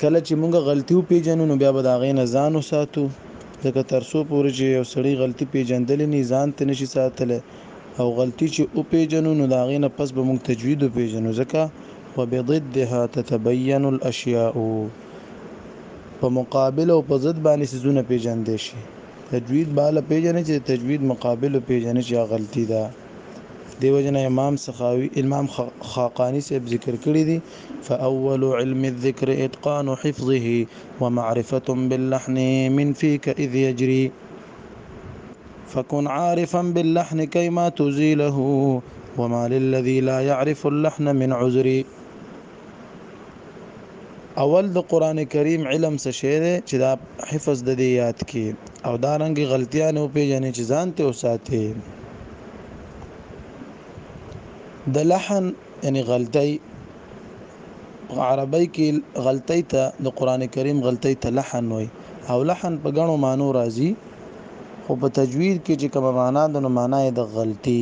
کله چې موږ غلطي وپېژنو، نو بیا به د هغې نه ځان وساتو، ځکه تر څو پورې چې یو سړی غلطي پېژندلې نه وي، ځان ترې نه شي ساتلی او غلطي چې وپېژنو، نو د هغې نه پس به موږ تجوید وپېژنو، ځکه وبضدها تتبین الاشیاء، په مقابل او په ضد باندې څیزونه پېژندی شي، تجوید به هله پېژنې چې د تجوید مقابل وپېژنې چې هغه غلطي ده. دیو جن امام سخاوي امام خاقانی صاحب ذکر کړی دی فاول علم الذکر اتقان حفظه ومعرفه باللحن من فيك اذ يجري فكن عارفا باللحن كيما تزيله وما للذي لا يعرف اللحن من عذري اول د قران کریم علم څه شی دی چې دا حفظ د دې یاد کې او دا رنګ غلطیا نه پیژنې چې ځان ته وساتي د لحن یعنی غلطی عربی کې غلطی ته د قران کریم غلطی ته لحن وای او لحن په غنو مانو راځي خو په تجوید کې چې کومه معنا د نو معنا د غلطی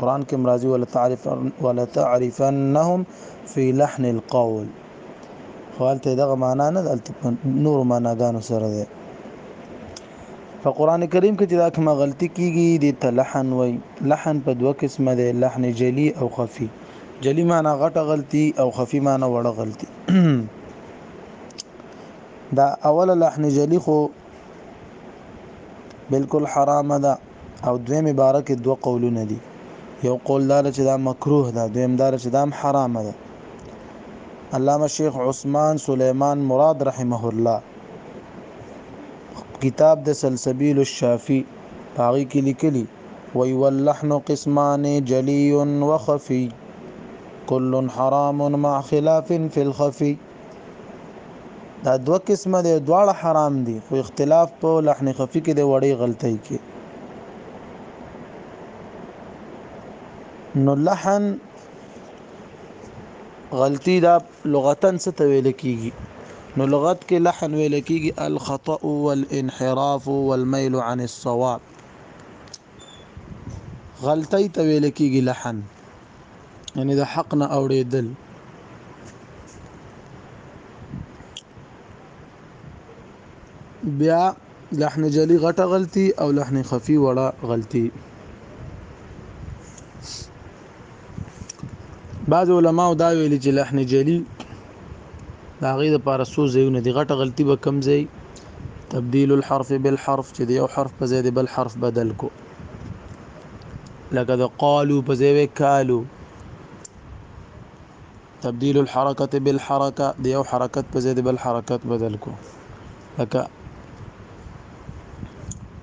قرآن کې مرضی ولتعرفن ولتعرفنهم فی لحن القول خالته دغه معنا نه دلته نور معناګانو سره ده په قران کریم کې چې دا کومه غلطي کیږي د تلحن وای لحن په دوه قسمه ده لحن جلی او خفي جلی معنی غټه غلطي او خفي معنی وړه غلطي دا اوله لحن جلی خو بالکل حرام ده او دویم عبارت کې دوه قولونه دي یو قول دا چې دا مکروه ده دویم دا چې دا هم حرام ده علامه شیخ عثمان سلیمان مراد رحمه الله کتاب د سلسبیل الشافی پاغي کې لیکلي وی واللحن قسمان جلی وخفی كل حرام مع خلاف في الخفي دا دوه قسمه دی دواړه حرام دي خو اختلاف په لحن خفي کې دی وړې غلطۍ کې نو لحن غلطي دا لغتن څه ته ویل کیږي نو لغت کې لحن ویل کیږي الخطا والانحراف والميل عن الصواب غلطۍ ته ویل کېږي لحن یعنی د حق نه اوریدل بیا لحن جلی غټه غلطي او لحن خفي وړه غلطي بعض علماو دا ویلي چې لحن جلی دا غي د پارسو زیونه دی غټه غلطي به کم زی تبديل الحرف بالحرف چې د یو حرف په ځای د بل حرف بدل کو لکه د قالو په ځای وې کالو تبديل الحركه بالحركه د یو حرکت په ځای د بل حرکت بدل کو لکه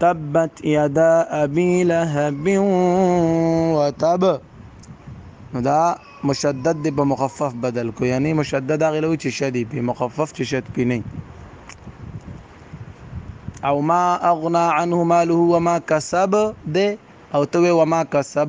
تبت یدا ابی لهب وتب نو دا مشدد دی په مخفف بدل کو یعنی مشدد هغه لوي چې شدی په مخفف چې شد پی نه او ما اغنا عنه ماله وما کسب ده او تو وما کسب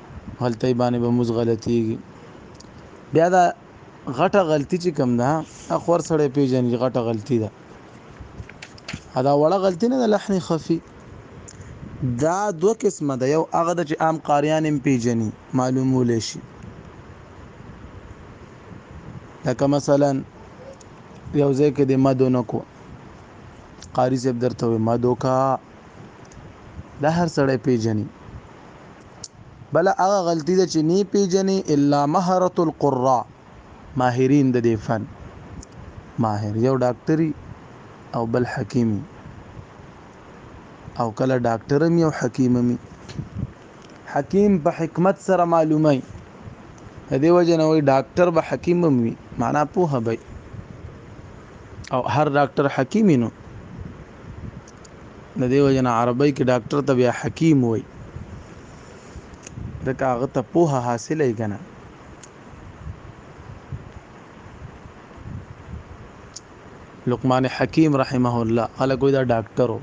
غلطۍ باندې به موږ غلطيږي بیا دا غټه غلطي چې کوم ده اخور سره پیژنې غټه غلطي ده دا وړه غلطي نه ده لحن خفي دا دوه قسمه ده یو هغه د چې عام قاریان هم پیژني معلومول شي لکه مثلا یو ځای کې د مدو نکو قاری صاحب درته وي مدو کا د هر سړی پیژني بله هغه غلطی ده چې نی پیجنی الا مهرت القراء ماهرین د دې فن ماهر یو ډاکټری او بل حکیمی او کله ډاکټر می او حکیم می حکیم په حکمت سره معلومای د دې وجه نه وای ډاکټر به حکیم می معنا په هبای او هر ډاکټر حکیم نو د دې وجه نه عربۍ کې ډاکټر ته بیا حکیم وایي ځکه هغه ته پوهه حاصله یې که نه لقمان حکیم رحمه الله خلک وایي دا ډاکټر و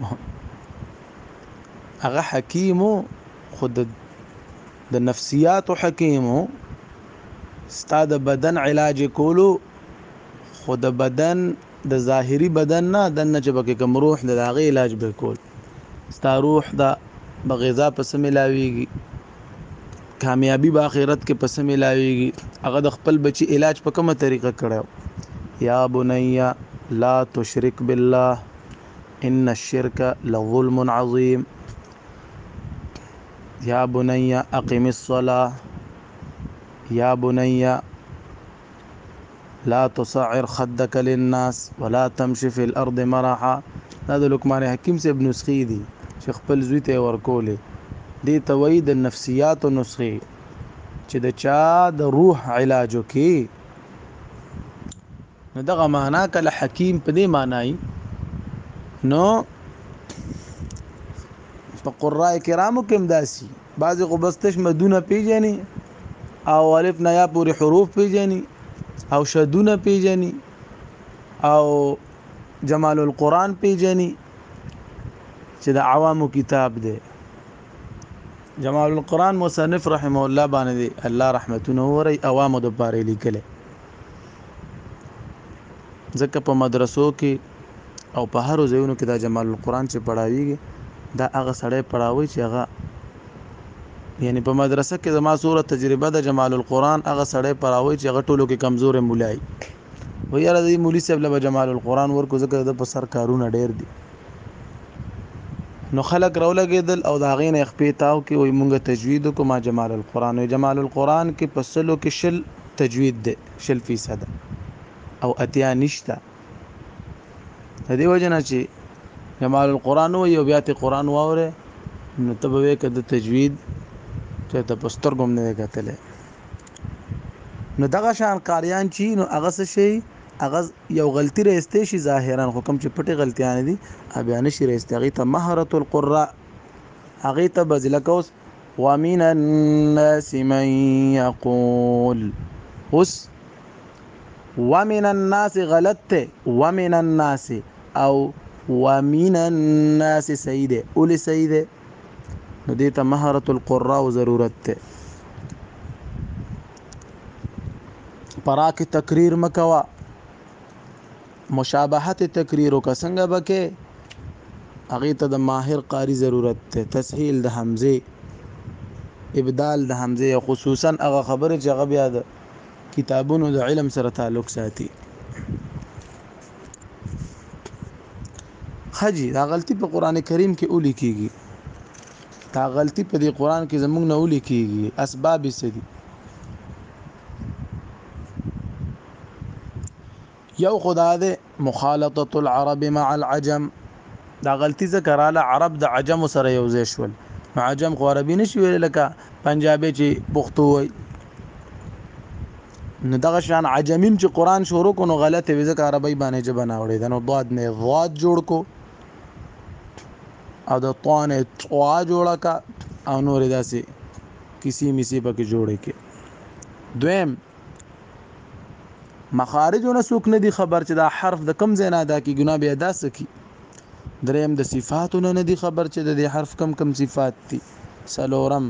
هغه حکیم و خو د د نفسیاتو حکیم و ستا د بدن علاج کولو خو د بدن د ظاهري بدن نه دننه چې پکې کوم روح ده د هغې علاج به کول ستا روح ده به غذا په څه ملاویږي کامیابي به آخرت کې په څه ملاویږي هغه د خپل بچي علاج په کومه طریقه کړی یا بنیا لا تشرک بالله ان الشرک لظلم عظیم یا بنیا اقم الصلاه یا بنیا لا تصعر خدک للناس ولا تمشي في الارض مرحا دا د لقمان حکیم صاحب نسخې دي چې خپل زوی ته ورکولې دې ته وایي د نفسیاتو نسخې چې د چا د روح علاج وکي نو دغه معنا کله حکیم په دې معنی نو په قرای کرامو کې هم داسي بعضی خو بس تش مدونه پیژني او الف نه یا پورې حروف پیژني او شدونه پیژني او جمال القرآن پیژني چې د عوامو کتاب دی جمال القرآن مصنف رحمه الله باندې دی الله رحمتونه وری عوامو د پاره لیکل ځکه په مدرسو کې او په هرو ځایونو کې دا جمال القرآن چې پړاویږي دا هغه سړی پړاوی چې هغه یعنی په مدرسه کې زما سوره تجربه د جمال القرآن هغه سړی پراوي چې هغه ټولو کې کمزور مولای و یاره د مولوی صاحب له جمال القرآن ورکو ځکه د په سر کارونه ډیر دي نو خلک راولګېدل او دا غین خپې تاو کې وای مونږه تجوید کو ما جمال القرآن او جمال القرآن کې پسلو کې شل تجوید ده شل فیصد او اتیا نشته د دې وجه نه چې جمال القرآن و یو بیا ته قرآن واوره نو ته به که د تجوید چې ته پستر ګم نه کتلې نو دغه شان قاریان چې نو هغه څه شي هغه یو غلطي راستې شي ظاهرا خو کوم چې پټي غلطیان دي بیا نشي راستې هغه ته مهرت القراء هغه ته بزلکوس ومن الناس من يقول اوس ومن الناس غلط ته ومن الناس او ومن الناس صحیح ده اولی صحیح ده نو دیتا مهارت القراء ضرورت ته پراکه تقریر مکوا مشابهت تقریر او کسنګ بکه هغه ته د ماهر قاری ضرورت ته تسهیل د حمزه ابدال د حمزه خصوصا هغه خبره چې هغه بیا د کتابونو د علم سره تعلق ساتي خجی دا غلطی په قران کریم کې اولی کیږي دا غلطی په دې قران کې زمونږ نه اولی کیږي اسباب سدي یو خو دا دی مخالطة العرب مع العجم دا غلطي ځکه راله عرب د عجمو سره یو ځای شول نو عجم خو عربي نشي ویلی لکه پنجابی چې پښتو وایي نو دغه شان عجمیم چې قران شروع کو نو غلط وي ځکه عربی باندې جبه نه وړي نو ضاد نه ضاد جوړ کو او د طان طوا جوړه کا او نور داسې کسی مسی پکې جوړې کې دویم مخارج نه څوک نه دي خبر چې دا حرف د کم ځای نه ادا کی ګنا به ادا سکی دریم د صفاتو نه نه دي خبر چې د دې حرف کم کم صفات دي سلورم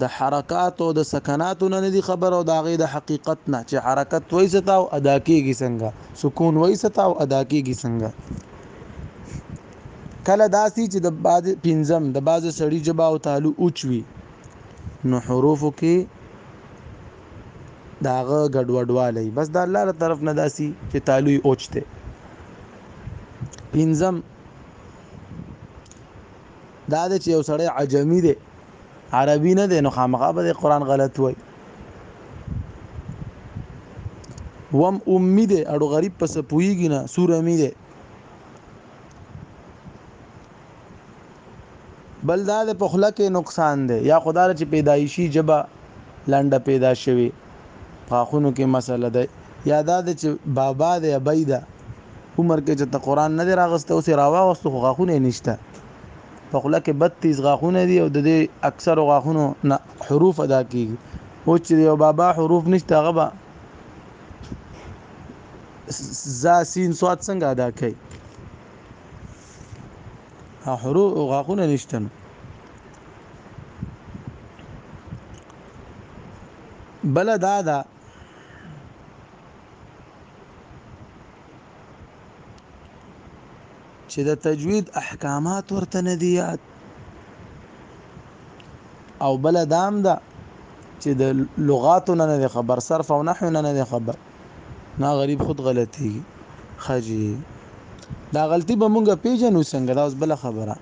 د حرکات او د سکنات نه نه دي خبر او دا غي د حقیقت نه چې حرکت وای ستا او ادا کیږي څنګه سکون وای ستا او ادا کیږي څنګه کله داسي چې د باز پنځم د باز سړی جبا او تعالو اوچوي نو حروفو کې داغه ګډوډوالی بس د الله تر طرف نه داسي چې تعالی اوچته پنځم دا د چې یو سړی عجمی دی عربي نه دی نو خامخا به قرآن غلط وای وم امید اړو غریب پس پویږي نه سور امید بل دا د پخله کې نقصان دی یا خدای چې پیدایشي جبه لنډه پیدا شوي غاخونو کې مسله ده یا دا د چې بابا دی ابای ده عمر کې چې ته قران نه دی راغسته اوس راواغست خو غاخونه نشته پخله کې 32 غاخونه دي او د دې اکثر غاخونو نه حروف ادا کیږي او چې یو بابا حروف نشته هغه به زا سین صاد څنګه ادا کوي حرو غاخونه نشته نو بل دا دا چې د تجوید احکامات ورته نه دی یاد او بل دام دا چې د لغاتو نه نه خبر صرف او نحو نه نه خبر نا غریب خود غلطی خجی دا غلطی به مونږه پیژنو څنګه دا اوس بل خبره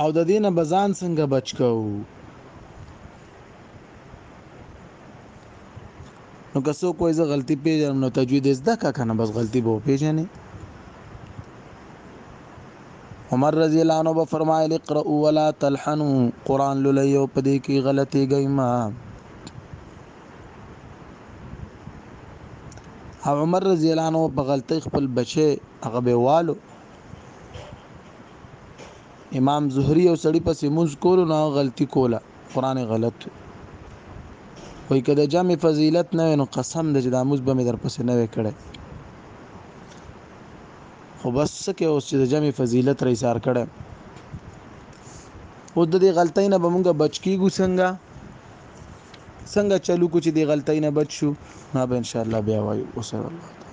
او د دینه بزان څنګه بچ کوو نو که څوک وایي زه غلطي پیژنم نو تجوید یې زده که کنه بس غلطي به وپیژنې عمر رضی الله عنه به فرمایل اقرأوا ولا تلحنوا قران لولئ او په دې کې غلطي ګیمه او عمر رضی الله عنه په غلطي خپل بچي هغه به والو امام زهري او سړی پسې موز کول نو غلطي کوله قران غلط وي وای که د جمع فضیلت نه نو قسم د جدا موز به مې در پسې نه وکړي خو بس سکه اوس چې د جمع فضیلت رې سار کړي او د دې غلطۍ نه به مونږه بچ کیږو څنګه څنګه چلو کو چې دې غلطۍ نه بچ شو نه به ان شاء الله بیا وایو وصلی الله